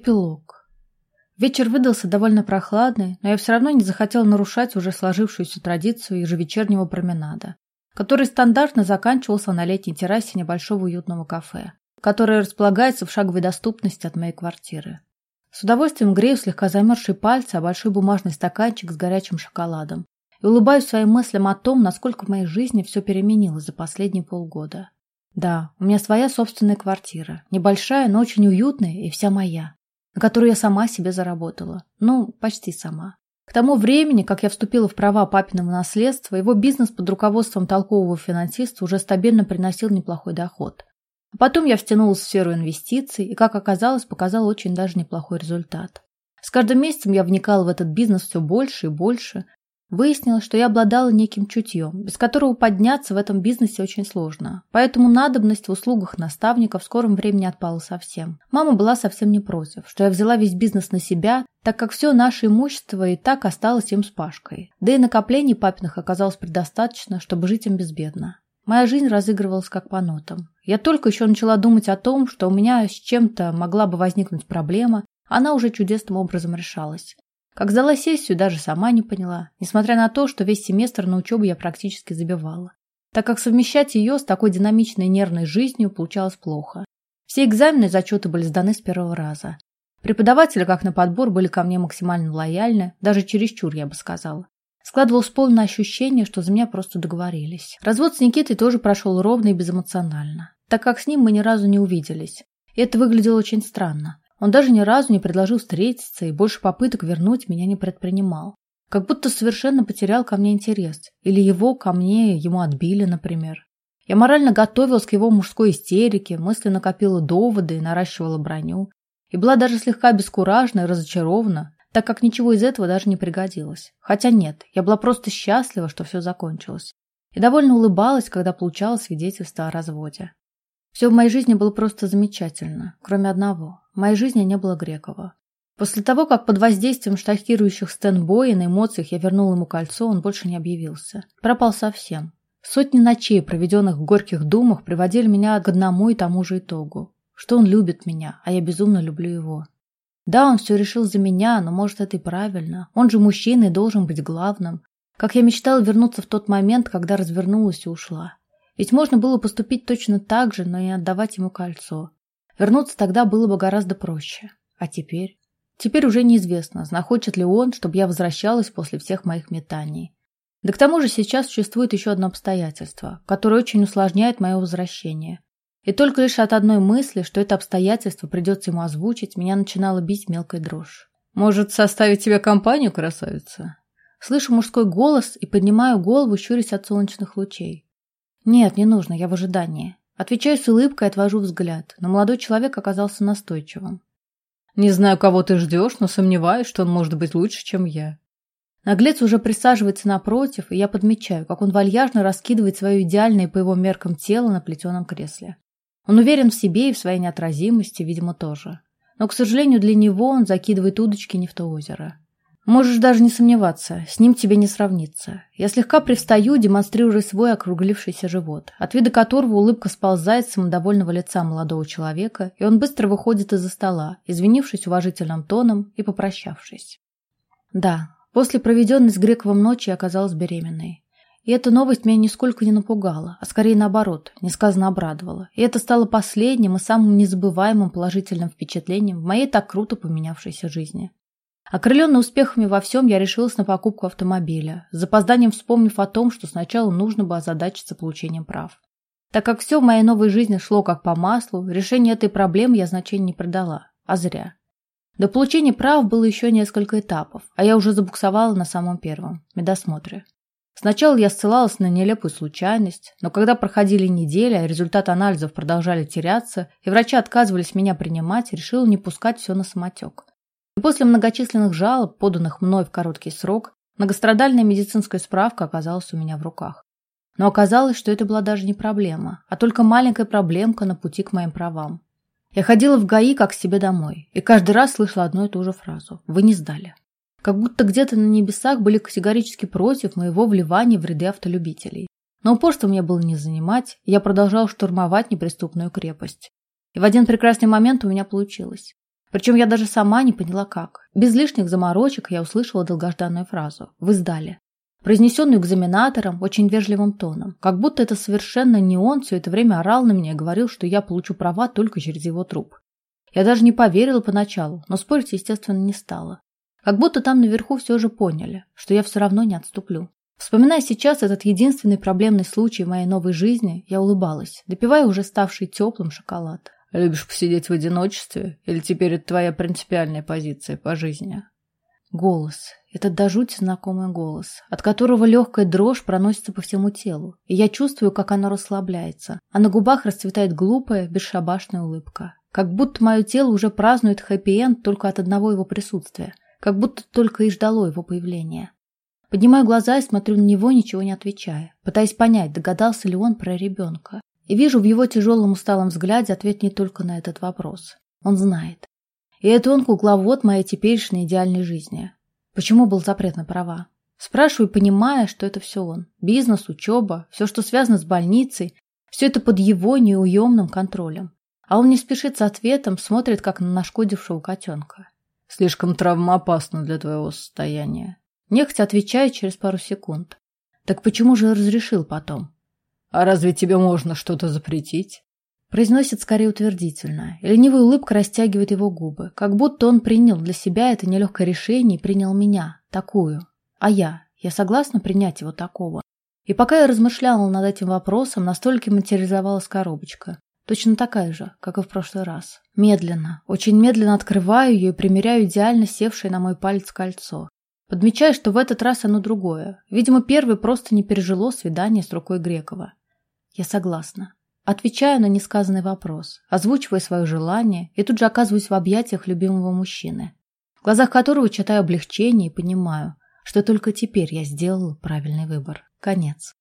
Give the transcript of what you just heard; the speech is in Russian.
Эпилог. Вечер выдался довольно прохладный, но я все равно не захотела нарушать уже сложившуюся традицию ежевечернего променада, который стандартно заканчивался на летней террасе небольшого уютного кафе, которое располагается в шаговой доступности от моей квартиры. С удовольствием грею слегка замерзшие пальцы о большой бумажный стаканчик с горячим шоколадом и улыбаюсь своим мыслям о том, насколько в моей жизни все переменилось за последние полгода. Да, у меня своя собственная квартира, небольшая, но очень уютная и вся моя на которую я сама себе заработала. Ну, почти сама. К тому времени, как я вступила в права папиного наследства, его бизнес под руководством толкового финансиста уже стабильно приносил неплохой доход. А потом я втянулась в сферу инвестиций и, как оказалось, показала очень даже неплохой результат. С каждым месяцем я вникала в этот бизнес все больше и больше, Выяснилось, что я обладала неким чутьем, без которого подняться в этом бизнесе очень сложно. Поэтому надобность в услугах наставника в скором времени отпала совсем. Мама была совсем не против, что я взяла весь бизнес на себя, так как все наше имущество и так осталось им с Пашкой. Да и накоплений папиных оказалось предостаточно, чтобы жить им безбедно. Моя жизнь разыгрывалась как по нотам. Я только еще начала думать о том, что у меня с чем-то могла бы возникнуть проблема, она уже чудесным образом решалась. Как сдала сессию, даже сама не поняла, несмотря на то, что весь семестр на учебу я практически забивала. Так как совмещать ее с такой динамичной нервной жизнью получалось плохо. Все экзамены и зачеты были сданы с первого раза. Преподаватели, как на подбор, были ко мне максимально лояльны, даже чересчур, я бы сказала. Складывалось полное ощущение, что за меня просто договорились. Развод с Никитой тоже прошел ровно и безэмоционально, так как с ним мы ни разу не увиделись. И это выглядело очень странно. Он даже ни разу не предложил встретиться и больше попыток вернуть меня не предпринимал. Как будто совершенно потерял ко мне интерес. Или его ко мне ему отбили, например. Я морально готовилась к его мужской истерике, мысленно копила доводы и наращивала броню. И была даже слегка обескуражена и разочарована, так как ничего из этого даже не пригодилось. Хотя нет, я была просто счастлива, что все закончилось. И довольно улыбалась, когда получала свидетельство о разводе. Все в моей жизни было просто замечательно, кроме одного. В моей жизни не было Грекова. После того, как под воздействием штахирующих стенбоя на эмоциях я вернул ему кольцо, он больше не объявился. Пропал совсем. Сотни ночей, проведенных в горьких думах, приводили меня к одному и тому же итогу. Что он любит меня, а я безумно люблю его. Да, он все решил за меня, но может это и правильно. Он же мужчина и должен быть главным. Как я мечтала вернуться в тот момент, когда развернулась и ушла. Ведь можно было поступить точно так же, но не отдавать ему кольцо. Вернуться тогда было бы гораздо проще. А теперь? Теперь уже неизвестно, захочет ли он, чтобы я возвращалась после всех моих метаний. Да к тому же сейчас существует еще одно обстоятельство, которое очень усложняет мое возвращение. И только лишь от одной мысли, что это обстоятельство придется ему озвучить, меня начинала бить мелкая дрожь. «Может, составить тебе компанию, красавица?» Слышу мужской голос и поднимаю голову, щурясь от солнечных лучей. «Нет, не нужно, я в ожидании». Отвечаю с улыбкой и отвожу взгляд, но молодой человек оказался настойчивым. «Не знаю, кого ты ждешь, но сомневаюсь, что он может быть лучше, чем я». Наглец уже присаживается напротив, и я подмечаю, как он вальяжно раскидывает свое идеальное по его меркам тело на плетеном кресле. Он уверен в себе и в своей неотразимости, видимо, тоже. Но, к сожалению, для него он закидывает удочки не в то озеро. Можешь даже не сомневаться, с ним тебе не сравниться. Я слегка привстаю, демонстрируя свой округлившийся живот, от вида которого улыбка сползает с самодовольного лица молодого человека, и он быстро выходит из-за стола, извинившись уважительным тоном и попрощавшись. Да, после проведенной с Грековым ночи я оказалась беременной. И эта новость меня нисколько не напугала, а скорее наоборот, несказанно обрадовала. И это стало последним и самым незабываемым положительным впечатлением в моей так круто поменявшейся жизни. Окрыленный успехами во всем, я решилась на покупку автомобиля, с запозданием вспомнив о том, что сначала нужно бы озадачиться получением прав. Так как все в моей новой жизни шло как по маслу, решение этой проблемы я значения не придала, а зря. До получения прав было еще несколько этапов, а я уже забуксовала на самом первом – медосмотре. Сначала я ссылалась на нелепую случайность, но когда проходили недели, а результаты анализов продолжали теряться, и врачи отказывались меня принимать, решила не пускать все на самотек. И после многочисленных жалоб, поданных мной в короткий срок, многострадальная медицинская справка оказалась у меня в руках. Но оказалось, что это была даже не проблема, а только маленькая проблемка на пути к моим правам. Я ходила в ГАИ как к себе домой, и каждый раз слышала одну и ту же фразу «Вы не сдали». Как будто где-то на небесах были категорически против моего вливания в ряды автолюбителей. Но упорство мне было не занимать, и я продолжал штурмовать неприступную крепость. И в один прекрасный момент у меня получилось. Причем я даже сама не поняла как. Без лишних заморочек я услышала долгожданную фразу «Вы сдали» произнесенную экзаменатором очень вежливым тоном, как будто это совершенно не он все это время орал на меня и говорил, что я получу права только через его труп. Я даже не поверила поначалу, но спорить, естественно, не стала. Как будто там наверху все же поняли, что я все равно не отступлю. Вспоминая сейчас этот единственный проблемный случай в моей новой жизни, я улыбалась, допивая уже ставший теплым шоколад. «Любишь посидеть в одиночестве? Или теперь это твоя принципиальная позиция по жизни?» Голос. Этот до жути знакомый голос, от которого легкая дрожь проносится по всему телу, и я чувствую, как оно расслабляется, а на губах расцветает глупая, бесшабашная улыбка. Как будто мое тело уже празднует хэппи-энд только от одного его присутствия, как будто только и ждало его появления. Поднимаю глаза и смотрю на него, ничего не отвечая, пытаясь понять, догадался ли он про ребенка. И вижу в его тяжелом усталом взгляде ответ не только на этот вопрос. Он знает. И это он кукловод моей теперешней идеальной жизни. Почему был запрет на права? Спрашиваю, понимая, что это все он. Бизнес, учеба, все, что связано с больницей, все это под его неуемным контролем. А он не спешит с ответом, смотрит, как на нашкодившего котенка. Слишком травмоопасно для твоего состояния. Нехотя отвечает через пару секунд. Так почему же разрешил потом? А разве тебе можно что-то запретить? Произносит скорее утвердительно, и ленивая улыбка растягивает его губы, как будто он принял для себя это нелегкое решение и принял меня, такую. А я? Я согласна принять его такого. И пока я размышляла над этим вопросом, на столике материализовалась коробочка. Точно такая же, как и в прошлый раз. Медленно, очень медленно открываю ее и примеряю идеально севшее на мой палец кольцо. Подмечаю, что в этот раз оно другое. Видимо, первый просто не пережило свидание с рукой Грекова. Я согласна. Отвечаю на несказанный вопрос, озвучивая свое желание и тут же оказываюсь в объятиях любимого мужчины, в глазах которого читаю облегчение и понимаю, что только теперь я сделала правильный выбор. Конец.